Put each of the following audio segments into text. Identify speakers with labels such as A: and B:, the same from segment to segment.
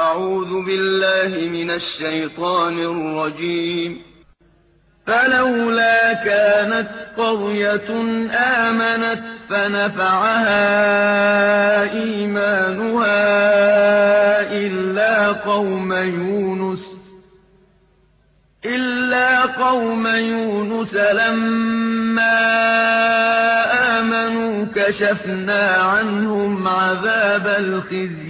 A: أعوذ بالله من الشيطان الرجيم. فلولا كانت قرية آمنت فنفعها إيمانها إلا قوم يونس إلا قوم يونس لما آمنوا كشفنا عنهم عذاب الخزي.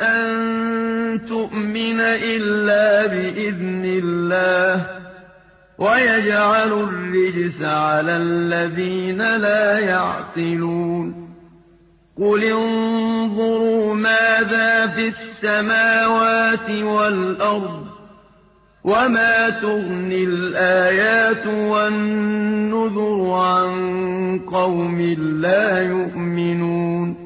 A: أن تؤمن إلا بإذن الله ويجعل الرجس على الذين لا يعقلون قل انظروا ماذا في السماوات والأرض وما تغني الآيات والنذر عن قوم لا يؤمنون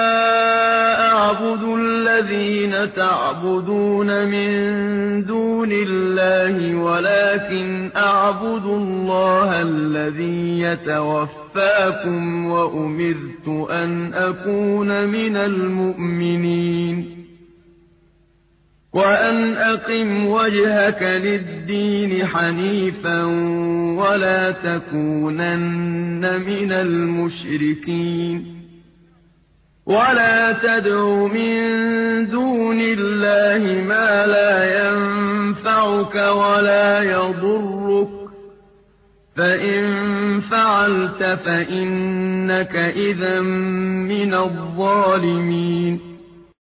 A: أعبد تعبدون من دون الله ولكن أعبد الله الذي يتوفاكم وأمرت أن أكون من المؤمنين. وأن أقم وجهك للدين حنيفا ولا تكونن من المشركين. ولا تدع من دون الله ما لا ينفعك ولا يضرك فإن فعلت فإنك إذا من الظالمين